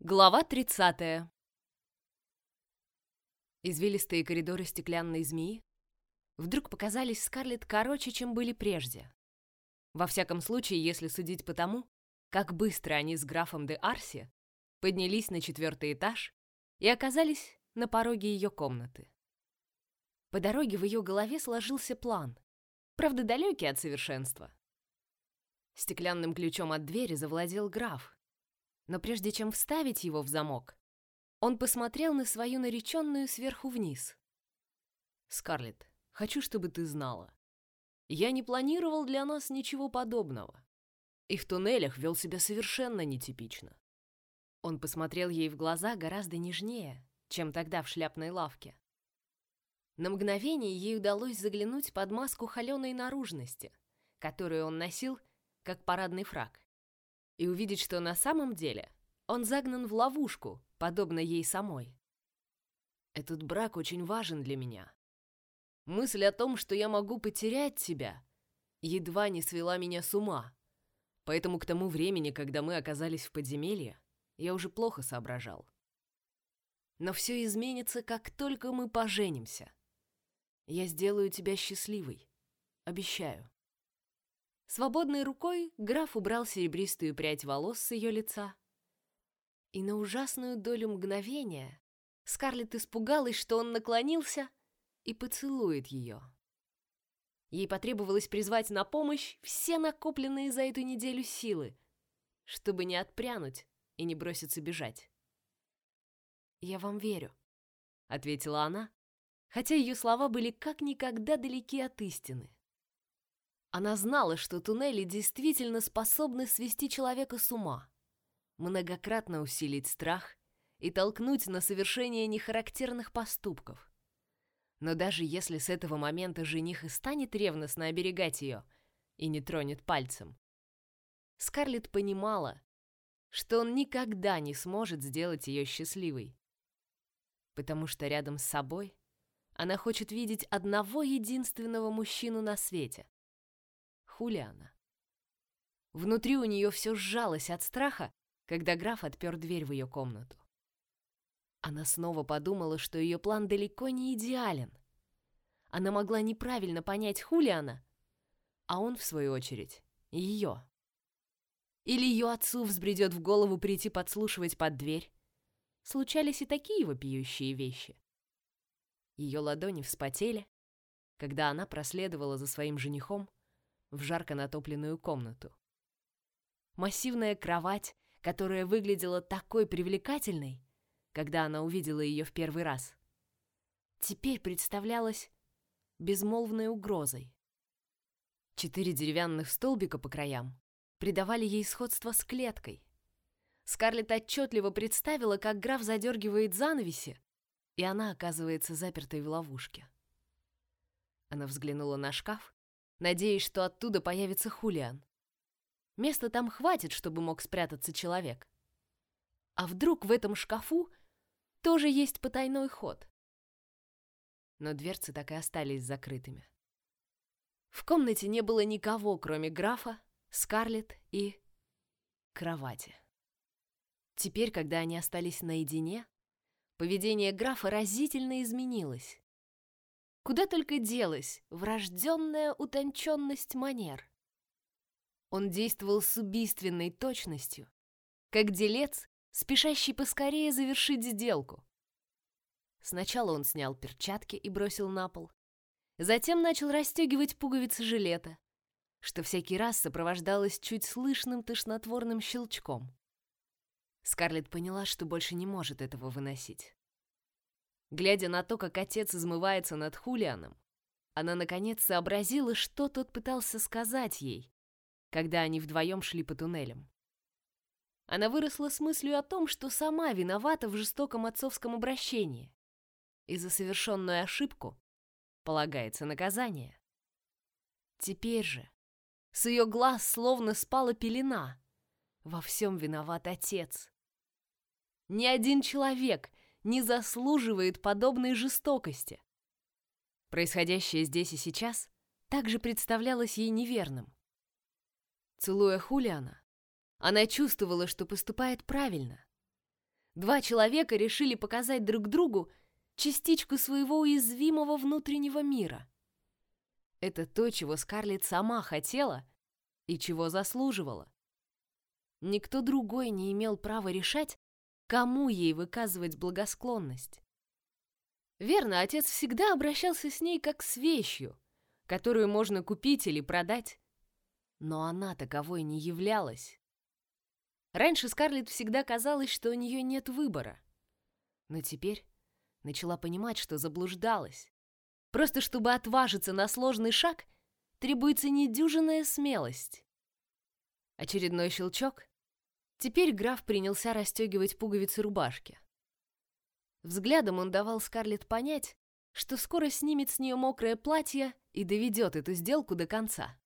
Глава 30. Извилистые коридоры стеклянной змеи вдруг показались Скарлетт короче, чем были прежде. Во всяком случае, если судить по тому, как быстро они с графом де Арси поднялись на четвертый этаж и оказались на пороге ее комнаты. По дороге в ее голове сложился план, правда далекий от совершенства. Стеклянным ключом от двери завладел граф, но прежде чем вставить его в замок, он посмотрел на свою нареченную сверху вниз. «Скарлетт, хочу, чтобы ты знала. Я не планировал для нас ничего подобного. И в туннелях вел себя совершенно нетипично». Он посмотрел ей в глаза гораздо нежнее, чем тогда в шляпной лавке. На мгновение ей удалось заглянуть под маску холеной наружности, которую он носил, как парадный фраг и увидеть, что на самом деле он загнан в ловушку, подобно ей самой. Этот брак очень важен для меня. Мысль о том, что я могу потерять тебя, едва не свела меня с ума. Поэтому к тому времени, когда мы оказались в подземелье, я уже плохо соображал. Но все изменится, как только мы поженимся. Я сделаю тебя счастливой. Обещаю. Свободной рукой граф убрал серебристую прядь волос с ее лица. И на ужасную долю мгновения Скарлетт испугалась, что он наклонился и поцелует ее. Ей потребовалось призвать на помощь все накопленные за эту неделю силы, чтобы не отпрянуть и не броситься бежать. «Я вам верю», — ответила она, хотя ее слова были как никогда далеки от истины. Она знала, что туннели действительно способны свести человека с ума, многократно усилить страх и толкнуть на совершение нехарактерных поступков. Но даже если с этого момента жених и станет ревностно оберегать ее и не тронет пальцем, Скарлетт понимала, что он никогда не сможет сделать ее счастливой, потому что рядом с собой она хочет видеть одного единственного мужчину на свете, Хулиана. Внутри у нее все сжалось от страха, когда граф отпер дверь в ее комнату. Она снова подумала, что ее план далеко не идеален. Она могла неправильно понять Хулиана, а он, в свою очередь, ее. Или ее отцу взбредет в голову прийти подслушивать под дверь. Случались и такие вопиющие вещи. Ее ладони вспотели, когда она проследовала за своим женихом в жарко натопленную комнату. Массивная кровать, которая выглядела такой привлекательной, когда она увидела ее в первый раз, теперь представлялась безмолвной угрозой. Четыре деревянных столбика по краям придавали ей сходство с клеткой. Скарлетт отчетливо представила, как граф задергивает занавеси, и она оказывается запертой в ловушке. Она взглянула на шкаф надеясь, что оттуда появится Хулиан. Места там хватит, чтобы мог спрятаться человек. А вдруг в этом шкафу тоже есть потайной ход? Но дверцы так и остались закрытыми. В комнате не было никого, кроме графа, Скарлетт и кровати. Теперь, когда они остались наедине, поведение графа разительно изменилось. Куда только делась врожденная утонченность манер. Он действовал с убийственной точностью, как делец, спешащий поскорее завершить сделку. Сначала он снял перчатки и бросил на пол. Затем начал расстегивать пуговицы жилета, что всякий раз сопровождалось чуть слышным тошнотворным щелчком. Скарлетт поняла, что больше не может этого выносить. Глядя на то, как отец измывается над Хулианом, она наконец сообразила, что тот пытался сказать ей, когда они вдвоем шли по туннелям. Она выросла с мыслью о том, что сама виновата в жестоком отцовском обращении, и за совершенную ошибку полагается наказание. Теперь же с ее глаз словно спала пелена. Во всем виноват отец. Ни один человек не заслуживает подобной жестокости. Происходящее здесь и сейчас также представлялось ей неверным. Целуя Хулиана, она чувствовала, что поступает правильно. Два человека решили показать друг другу частичку своего уязвимого внутреннего мира. Это то, чего Скарлетт сама хотела и чего заслуживала. Никто другой не имел права решать, кому ей выказывать благосклонность. Верно, отец всегда обращался с ней как с вещью, которую можно купить или продать. Но она таковой не являлась. Раньше Скарлетт всегда казалось, что у нее нет выбора. Но теперь начала понимать, что заблуждалась. Просто чтобы отважиться на сложный шаг, требуется недюжинная смелость. Очередной щелчок. Теперь граф принялся расстегивать пуговицы рубашки. Взглядом он давал Скарлетт понять, что скоро снимет с нее мокрое платье и доведет эту сделку до конца.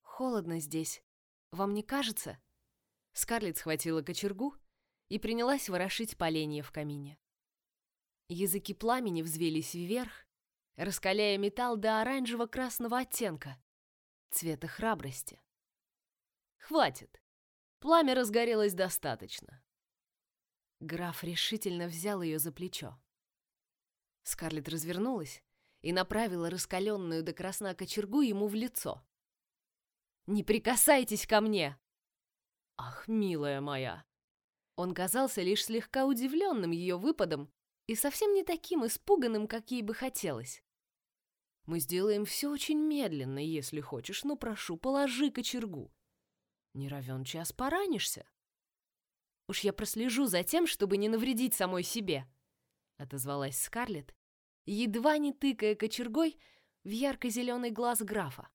«Холодно здесь. Вам не кажется?» Скарлетт схватила кочергу и принялась ворошить поленья в камине. Языки пламени взвелись вверх, раскаляя металл до оранжево-красного оттенка, цвета храбрости. «Хватит! Пламя разгорелось достаточно!» Граф решительно взял ее за плечо. Скарлетт развернулась и направила раскаленную до красна кочергу ему в лицо. «Не прикасайтесь ко мне!» «Ах, милая моя!» Он казался лишь слегка удивленным ее выпадом и совсем не таким испуганным, как ей бы хотелось. «Мы сделаем все очень медленно, если хочешь, но прошу, положи кочергу. Не равен час поранишься». «Уж я прослежу за тем, чтобы не навредить самой себе», — отозвалась Скарлетт, едва не тыкая кочергой в ярко-зеленый глаз графа.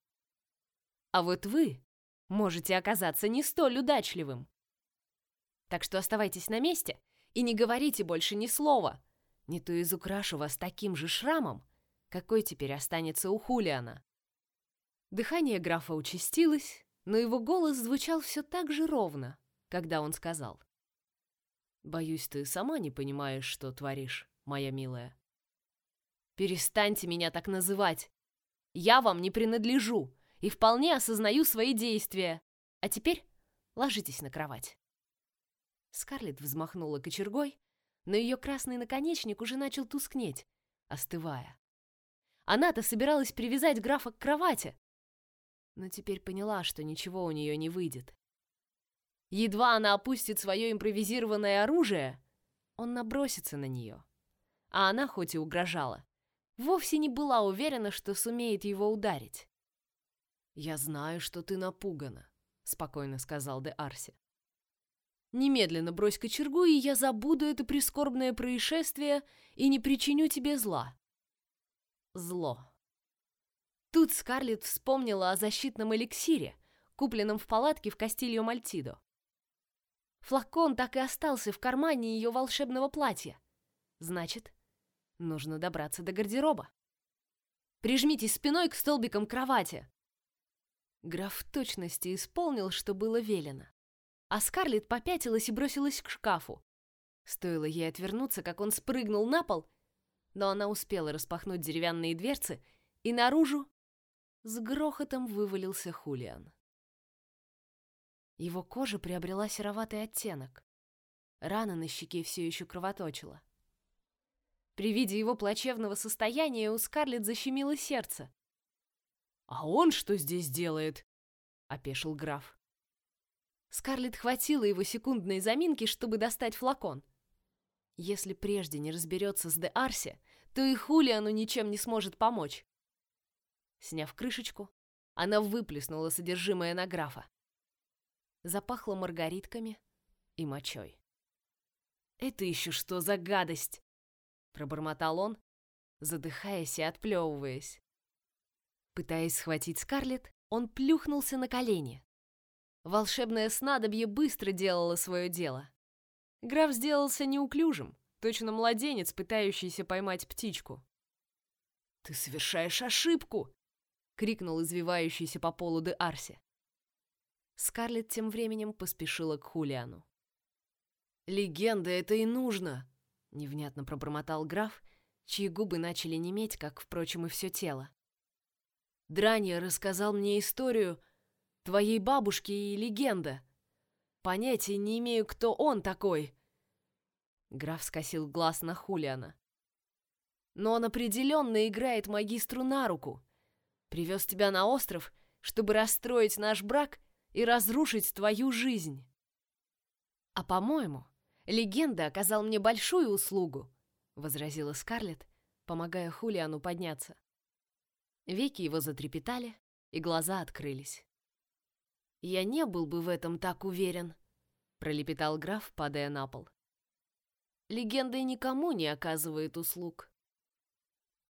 «А вот вы можете оказаться не столь удачливым. Так что оставайтесь на месте и не говорите больше ни слова, не то изукрашу вас таким же шрамом, какой теперь останется у Хулиана». Дыхание графа участилось, но его голос звучал все так же ровно, когда он сказал. Боюсь, ты сама не понимаешь, что творишь, моя милая. Перестаньте меня так называть. Я вам не принадлежу и вполне осознаю свои действия. А теперь ложитесь на кровать. Скарлетт взмахнула кочергой, но ее красный наконечник уже начал тускнеть, остывая. Она-то собиралась привязать графа к кровати, но теперь поняла, что ничего у нее не выйдет. Едва она опустит свое импровизированное оружие, он набросится на нее. А она, хоть и угрожала, вовсе не была уверена, что сумеет его ударить. «Я знаю, что ты напугана», — спокойно сказал де Арси. «Немедленно брось кочергу, и я забуду это прискорбное происшествие и не причиню тебе зла». Зло. Тут Скарлетт вспомнила о защитном эликсире, купленном в палатке в Кастильо Мальтидо. Флакон так и остался в кармане ее волшебного платья. Значит, нужно добраться до гардероба. Прижмитесь спиной к столбикам кровати. Граф в точности исполнил, что было велено. А Скарлетт попятилась и бросилась к шкафу. Стоило ей отвернуться, как он спрыгнул на пол, но она успела распахнуть деревянные дверцы, и наружу с грохотом вывалился Хулиан. Его кожа приобрела сероватый оттенок. Рана на щеке все еще кровоточила. При виде его плачевного состояния у Скарлетт защемило сердце. «А он что здесь делает?» — опешил граф. Скарлетт хватило его секундной заминки, чтобы достать флакон. Если прежде не разберется с Де Арси, то и Хулиану ничем не сможет помочь. Сняв крышечку, она выплеснула содержимое на графа запахло маргаритками и мочой. «Это еще что за гадость?» — пробормотал он, задыхаясь и отплевываясь. Пытаясь схватить Скарлетт, он плюхнулся на колени. Волшебное снадобье быстро делало свое дело. Граф сделался неуклюжим, точно младенец, пытающийся поймать птичку. «Ты совершаешь ошибку!» — крикнул извивающийся по полу де Арси. Скарлетт тем временем поспешила к Хулиану. «Легенда это и нужно!» — невнятно пробормотал граф, чьи губы начали неметь, как, впрочем, и все тело. «Дранья рассказал мне историю твоей бабушки и легенда. Понятия не имею, кто он такой, Граф скосил глаз на Хулиана. Но он определенно играет магистру на руку. Привез тебя на остров, чтобы расстроить наш брак и разрушить твою жизнь. А по-моему, легенда оказал мне большую услугу, возразила Скарлетт, помогая Хулиану подняться. Веки его затрепетали, и глаза открылись. Я не был бы в этом так уверен, пролепетал граф, падая на пол. Легенда никому не оказывает услуг.